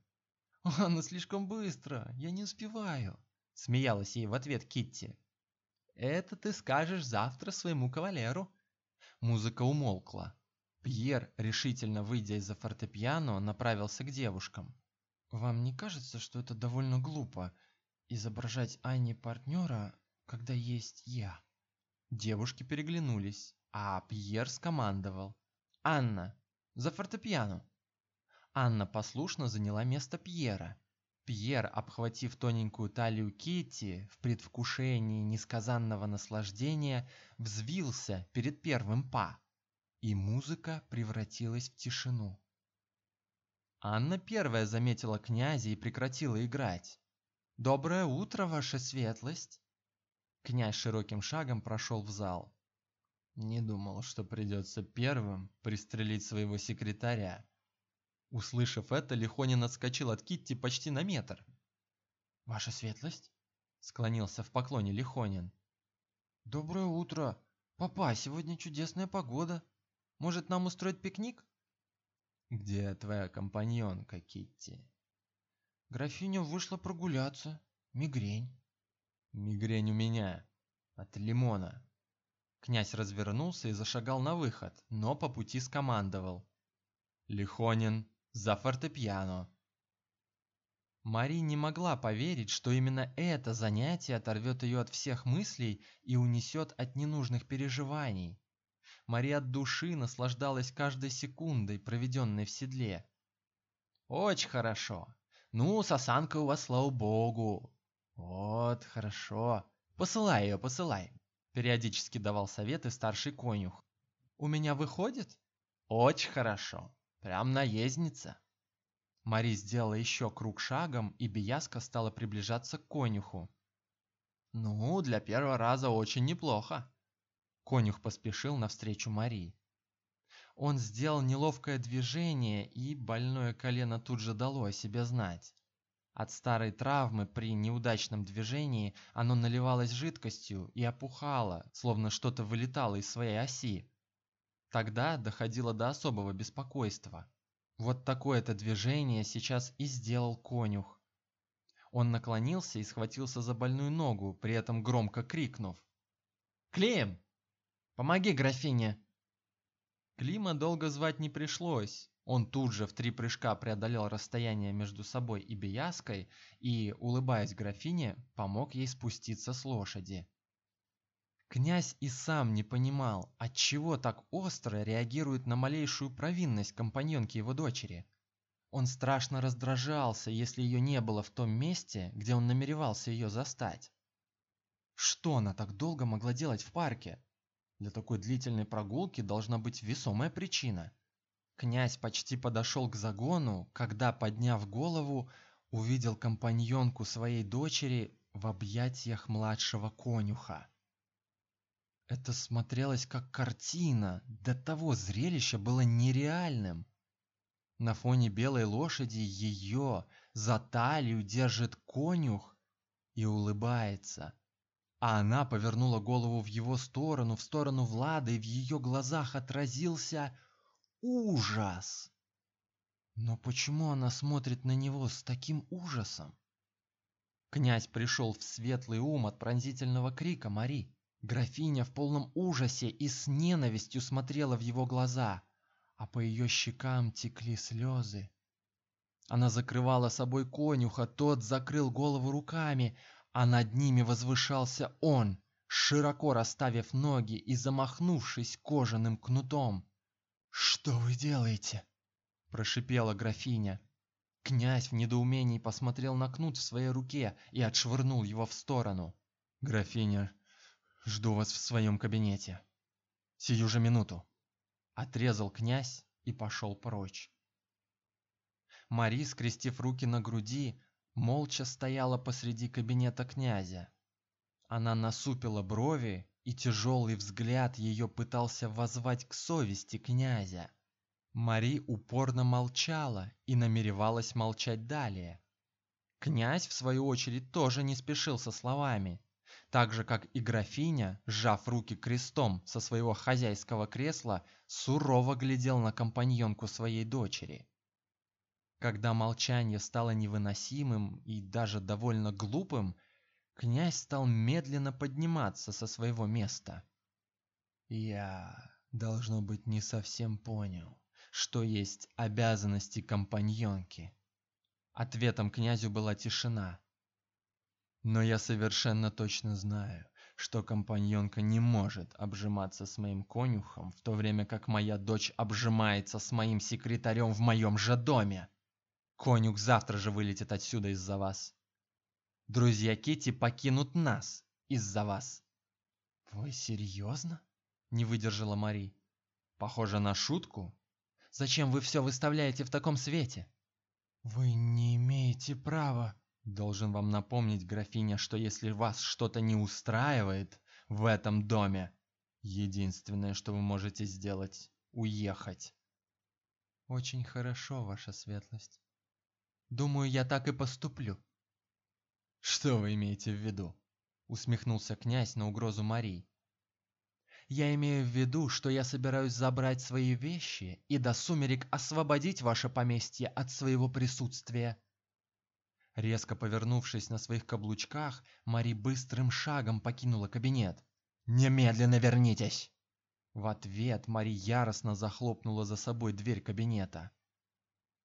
«Анна слишком быстро, я не успеваю», — смеялась ей в ответ Китти. Это ты скажешь завтра своему кавалеру. Музыка умолкла. Пьер, решительно выйдя из-за фортепиано, направился к девушкам. Вам не кажется, что это довольно глупо изображать Анне партнера, когда есть я? Девушки переглянулись, а Пьер скомандовал: "Анна, за фортепиано". Анна послушно заняла место Пьера. Пьер, обхватив тоненькую талию Китти, в предвкушении несказанного наслаждения, взвился перед первым па, и музыка превратилась в тишину. Анна первая заметила князя и прекратила играть. Доброе утро, ваша светлость. Князь широким шагом прошел в зал. Не думал, что придется первым пристрелить своего секретаря. Услышав это, Лихонин отскочил от Китти почти на метр. Ваша светлость, склонился в поклоне Лихонин. Доброе утро. Папа, сегодня чудесная погода. Может, нам устроить пикник? Где твоя компаньонка, Китти? Графиня вышла прогуляться. Мигрень. Мигрень у меня от лимона. Князь развернулся и зашагал на выход, но по пути скомандовал: "Лихонин, за фортепиано". Мари не могла поверить, что именно это занятие оторвет ее от всех мыслей и унесет от ненужных переживаний. Мари от души наслаждалась каждой секундой, проведенной в седле. Очень хорошо. Ну, сосанка у вас, слава богу. Вот, хорошо. Посылай ее, посылай. Периодически давал советы старший конюх. У меня выходит? Очень хорошо. Прям наездница. Мари сделала еще круг шагом, и Бияска стала приближаться к конюху. Ну, для первого раза очень неплохо. Конюх поспешил навстречу Мари. Он сделал неловкое движение, и больное колено тут же дало о себе знать. От старой травмы при неудачном движении оно наливалось жидкостью и опухало, словно что-то вылетало из своей оси. Тогда доходило до особого беспокойства. Вот такое-то движение сейчас и сделал конюх. Он наклонился и схватился за больную ногу, при этом громко крикнув: "Клим, помоги графине!" Клима долго звать не пришлось. Он тут же в три прыжка преодолел расстояние между собой и Бияской и, улыбаясь графине, помог ей спуститься с лошади. Князь и сам не понимал, от чего так остро реагирует на малейшую провинность компаньонки его дочери. Он страшно раздражался, если ее не было в том месте, где он намеревался ее застать. Что она так долго могла делать в парке? Для такой длительной прогулки должна быть весомая причина. Князь почти подошел к загону, когда, подняв голову, увидел компаньонку своей дочери в объятиях младшего конюха. Это смотрелось как картина, до того зрелище было нереальным. На фоне белой лошади ее за талию держит конюх и улыбается. А она повернула голову в его сторону, в сторону Влада, и в ее глазах отразился ужас. Но почему она смотрит на него с таким ужасом? Князь пришел в светлый ум от пронзительного крика Мари. Графиня в полном ужасе и с ненавистью смотрела в его глаза, а по ее щекам текли слезы. Она закрывала собой конюха, тот закрыл голову руками, а над ними возвышался он, широко расставив ноги и замахнувшись кожаным кнутом. Что вы делаете? прошипела графиня. Князь в недоумении посмотрел на кнут в своей руке и отшвырнул его в сторону. Графиня, жду вас в своем кабинете. Сию же минуту, отрезал князь и пошел прочь. Мари, скрестив руки на груди, молча стояла посреди кабинета князя. Она насупила брови и тяжелый взгляд ее пытался воззвать к совести князя. Мари упорно молчала и намеревалась молчать далее. Князь в свою очередь тоже не спешил со словами, так же как и графиня, сжав руки крестом со своего хозяйского кресла, сурово глядел на компаньонку своей дочери. Когда молчание стало невыносимым и даже довольно глупым, Князь стал медленно подниматься со своего места. Я, должно быть, не совсем понял, что есть обязанности компаньонки. Ответом князю была тишина. Но я совершенно точно знаю, что компаньонка не может обжиматься с моим конюхом, в то время как моя дочь обжимается с моим секретарем в моем же доме. Конюх завтра же вылетит отсюда из-за вас. Друзья Кити покинут нас из-за вас. Вы серьезно? Не выдержала Мари. Похоже на шутку. Зачем вы все выставляете в таком свете? Вы не имеете права. Должен вам напомнить, графиня, что если вас что-то не устраивает в этом доме, единственное, что вы можете сделать, уехать. Очень хорошо, ваша светлость. Думаю, я так и поступлю. Что вы имеете в виду? усмехнулся князь на угрозу Марии. Я имею в виду, что я собираюсь забрать свои вещи и до сумерек освободить ваше поместье от своего присутствия. Резко повернувшись на своих каблучках, Мари быстрым шагом покинула кабинет. Немедленно вернитесь. В ответ Мари яростно захлопнула за собой дверь кабинета.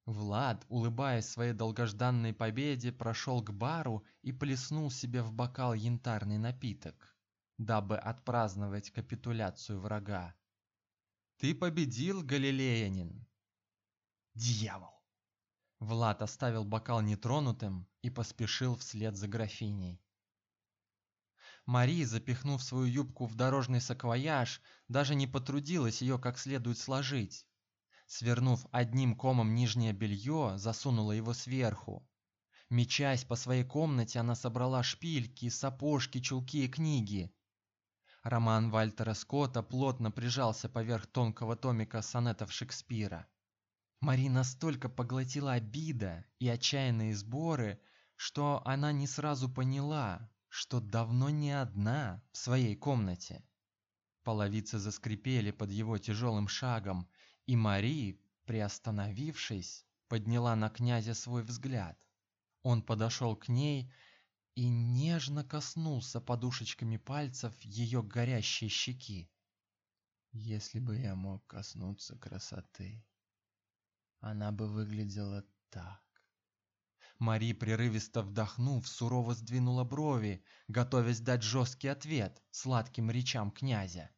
Влад, улыбаясь своей долгожданной победе, прошел к бару и плеснул себе в бокал янтарный напиток, дабы отпраздновать капитуляцию врага. Ты победил, галилеянин. Дьявол. Влад оставил бокал нетронутым и поспешил вслед за графиней. Мари, запихнув свою юбку в дорожный саквояж, даже не потрудилась ее как следует сложить. Свернув одним комом нижнее белье, засунула его сверху. Мечась по своей комнате, она собрала шпильки, сапожки, чулки и книги. Роман Вальтера Скотта плотно прижался поверх тонкого томика сонетов Шекспира. Мари настолько поглотила обида и отчаянные сборы, что она не сразу поняла, что давно не одна в своей комнате. Половицы заскрипели под его тяжелым шагом, и Мари, приостановившись, подняла на князя свой взгляд. Он подошел к ней и нежно коснулся подушечками пальцев ее горящей щеки. Если бы я мог коснуться красоты, она бы выглядела так. Мари, прерывисто вдохнув, сурово сдвинула брови, готовясь дать жесткий ответ сладким речам князя.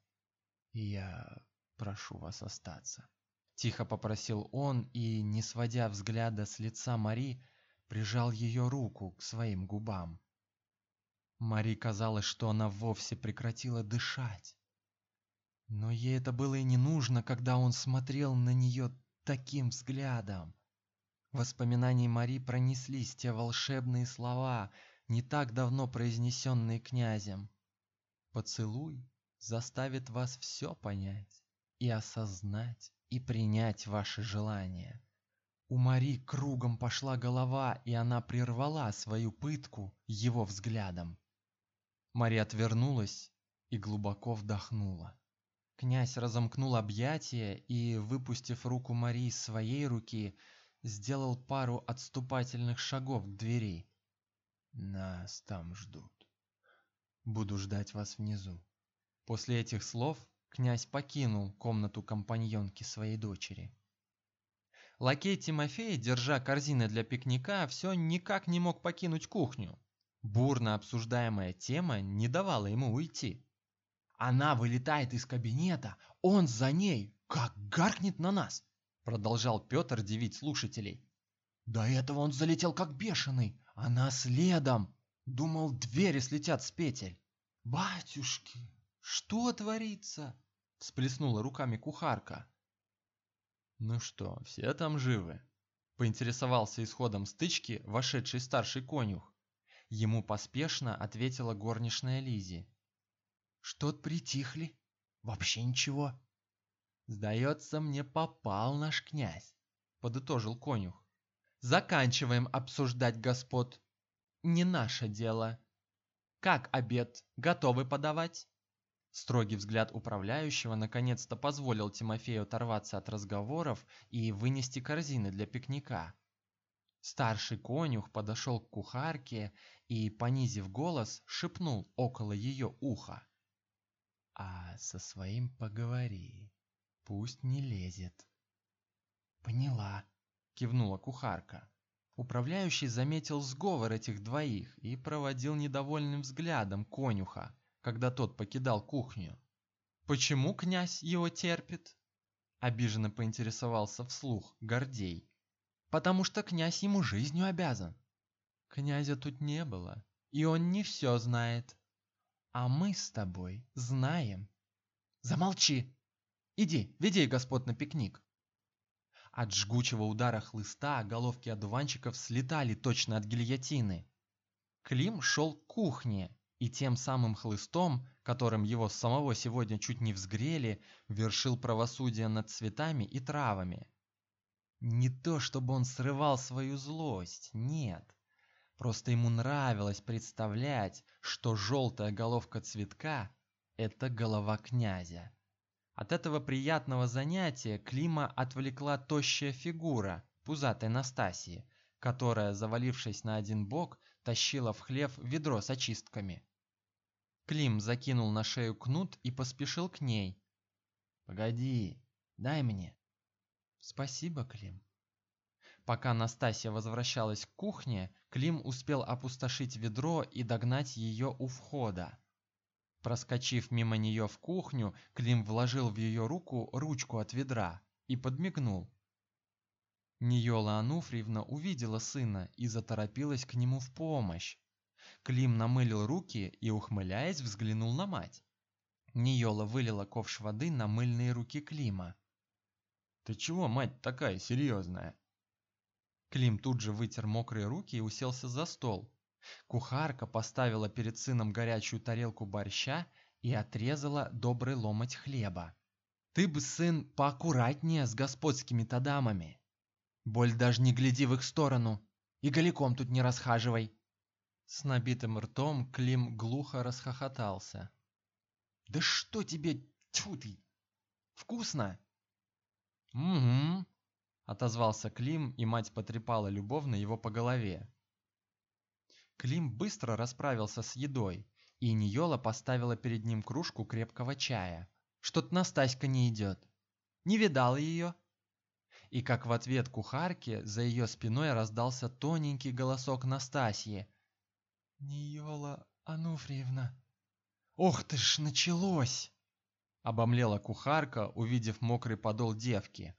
«Я прошу вас остаться», Тихо попросил он и, не сводя взгляда с лица Мари, прижал ее руку к своим губам. Мари казалось, что она вовсе прекратила дышать. Но ей это было и не нужно, когда он смотрел на нее таким взглядом. В воспоминании Мари пронеслись те волшебные слова, не так давно произнесенные князем. Поцелуй заставит вас все понять и осознать и принять ваши желания. У Мари кругом пошла голова, и она прервала свою пытку его взглядом. Мари отвернулась и глубоко вдохнула. Князь разомкнул объятия и, выпустив руку Мари из своей руки, сделал пару отступательных шагов к двери. Нас там ждут. Буду ждать вас внизу. После этих слов князь покинул комнату компаньонки своей дочери. Лакей Тимофей, держа корзины для пикника, все никак не мог покинуть кухню. Бурно обсуждаемая тема не давала ему уйти. Она вылетает из кабинета, он за ней, как гаркнет на нас, продолжал Петр дивить слушателей. До этого он залетел как бешеный, она следом. Думал, двери слетят с петель. Батюшки, что творится? Всплеснула руками кухарка. Ну что, все там живы? поинтересовался исходом стычки вошедший старший конюх. Ему поспешно ответила горничная Лизи. Что-то притихли. Вообще ничего. Сдается мне, попал наш князь, подытожил конюх. Заканчиваем обсуждать господ. Не наше дело. Как обед? Готовы подавать? Строгий взгляд управляющего наконец-то позволил Тимофею оторваться от разговоров и вынести корзины для пикника. Старший конюх подошел к кухарке и, понизив голос, шепнул около ее уха: "А со своим поговори, пусть не лезет". "Поняла", кивнула кухарка. Управляющий заметил сговор этих двоих и проводил недовольным взглядом конюха когда тот покидал кухню. Почему князь его терпит? обиженно поинтересовался вслух Гордей. потому что князь ему жизнью обязан. Князя тут не было, и он не все знает. А мы с тобой знаем. Замолчи. Иди, веди господ на пикник. От жгучего удара хлыста головки одуванчиков слетали точно от гильотины. Клим шел к кухне и тем самым хлыстом, которым его самого сегодня чуть не взгрели, вершил правосудие над цветами и травами. Не то, чтобы он срывал свою злость, нет. Просто ему нравилось представлять, что желтая головка цветка – это голова князя. От этого приятного занятия Клима отвлекла тощая фигура пузатой Настасии, которая, завалившись на один бок, тащила в хлев ведро с очистками. Клим закинул на шею кнут и поспешил к ней. «Погоди, дай мне». «Спасибо, Клим». Пока Настасья возвращалась к кухне, Клим успел опустошить ведро и догнать ее у входа. Проскочив мимо нее в кухню, Клим вложил в ее руку ручку от ведра и подмигнул. Ниола Ануфриевна увидела сына и заторопилась к нему в помощь. Клим намылил руки и, ухмыляясь, взглянул на мать. Ниола вылила ковш воды на мыльные руки Клима. «Ты чего, мать, такая серьезная?» Клим тут же вытер мокрые руки и уселся за стол. Кухарка поставила перед сыном горячую тарелку борща и отрезала добрый ломоть хлеба. «Ты бы, сын, поаккуратнее с господскими тадамами. Боль даже не гляди в их сторону и голиком тут не расхаживай». С набитым ртом Клим глухо расхохотался. «Да что тебе, тьфу ты! Вкусно?» «Угу», отозвался Клим, и мать потрепала любовно его по голове. Клим быстро расправился с едой, и Ниола поставила перед ним кружку крепкого чая. Что-то Настаська не идет. Не видала ее? И как в ответ кухарке за ее спиной раздался тоненький голосок Настасьи. «Ниола Ануфриевна!» «Ох ты ж, началось!» Обомлела кухарка, увидев мокрый подол девки.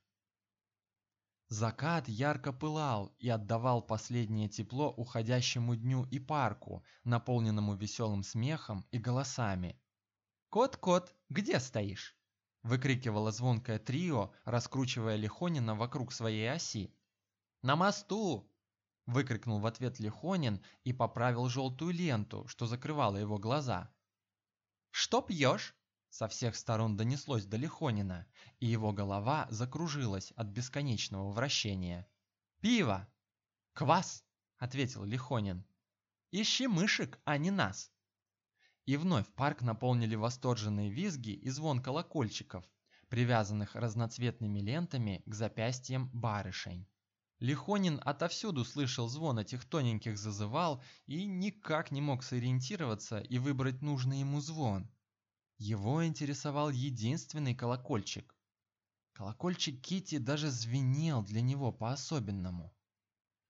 Закат ярко пылал и отдавал последнее тепло уходящему дню и парку, наполненному веселым смехом и голосами. «Кот, кот, где стоишь?» – выкрикивало звонкое трио, раскручивая Лихонина вокруг своей оси. «На мосту!» – выкрикнул в ответ Лихонин и поправил желтую ленту, что закрывала его глаза. «Что пьешь?» Со всех сторон донеслось до Лихонина, и его голова закружилась от бесконечного вращения. «Пиво!» «Квас!» — ответил Лихонин. «Ищи мышек, а не нас!» И вновь парк наполнили восторженные визги и звон колокольчиков, привязанных разноцветными лентами к запястьям барышень. Лихонин отовсюду слышал звон этих тоненьких зазывал и никак не мог сориентироваться и выбрать нужный ему звон. Его интересовал единственный колокольчик. Колокольчик Кити даже звенел для него по-особенному.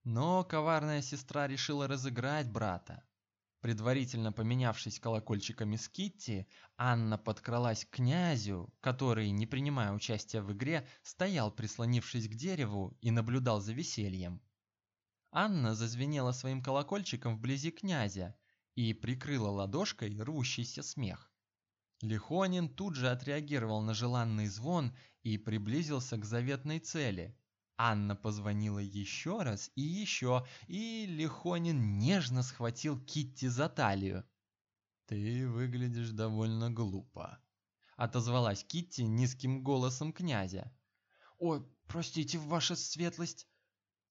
Но коварная сестра решила разыграть брата. Предварительно поменявшись колокольчиками с Китти, Анна подкралась к князю, который, не принимая участия в игре, стоял прислонившись к дереву и наблюдал за весельем. Анна зазвенела своим колокольчиком вблизи князя и прикрыла ладошкой рвущийся смех. Лихонин тут же отреагировал на желанный звон и приблизился к заветной цели. Анна позвонила еще раз и еще, и Лихонин нежно схватил Китти за талию. «Ты выглядишь довольно глупо», — отозвалась Китти низким голосом князя. «Ой, простите, ваша светлость!»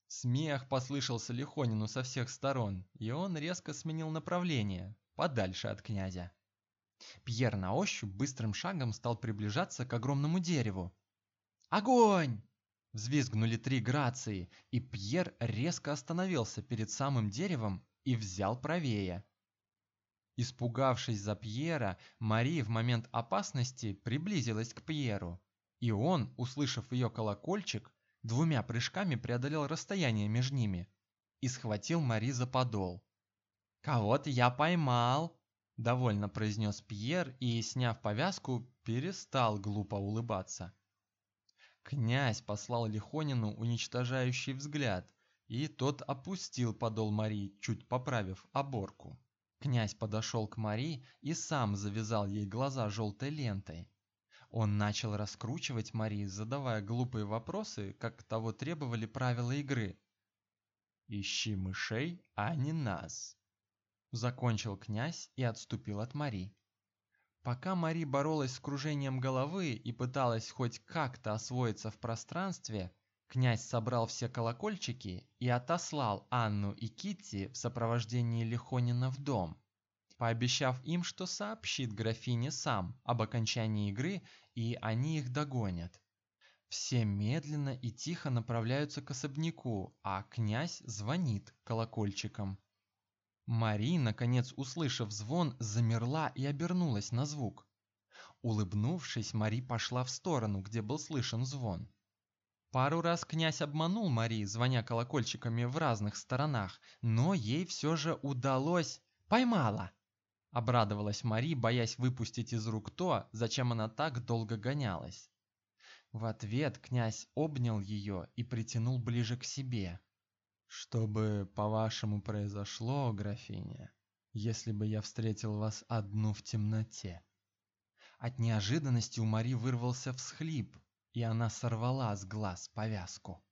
Смех послышался Лихонину со всех сторон, и он резко сменил направление, подальше от князя. Пьер на ощупь быстрым шагом стал приближаться к огромному дереву. «Огонь!» – взвизгнули три грации, и Пьер резко остановился перед самым деревом и взял правее. Испугавшись за Пьера, Мари в момент опасности приблизилась к Пьеру, и он, услышав ее колокольчик, двумя прыжками преодолел расстояние между ними и схватил Мари за подол. «Кого-то я поймал!» довольно произнес Пьер и, сняв повязку, перестал глупо улыбаться. Князь послал Лихонину уничтожающий взгляд, и тот опустил подол Мари, чуть поправив оборку. Князь подошел к Мари и сам завязал ей глаза желтой лентой. Он начал раскручивать Мари, задавая глупые вопросы, как того требовали правила игры. Ищи мышей, а не нас, закончил князь и отступил от Мари. Пока Мари боролась с кружением головы и пыталась хоть как-то освоиться в пространстве, князь собрал все колокольчики и отослал Анну и Китти в сопровождении Лихонина в дом, пообещав им, что сообщит графине сам об окончании игры, и они их догонят. Все медленно и тихо направляются к особняку, а князь звонит колокольчиком. Мари, наконец услышав звон, замерла и обернулась на звук. Улыбнувшись, Мари пошла в сторону, где был слышен звон. Пару раз князь обманул Мари, звоня колокольчиками в разных сторонах, но ей все же удалось. Поймала! Обрадовалась Мари, боясь выпустить из рук то, зачем она так долго гонялась. В ответ князь обнял ее и притянул ближе к себе. Что бы, по-вашему, произошло, графиня, если бы я встретил вас одну в темноте? От неожиданности у Мари вырвался всхлип, и она сорвала с глаз повязку.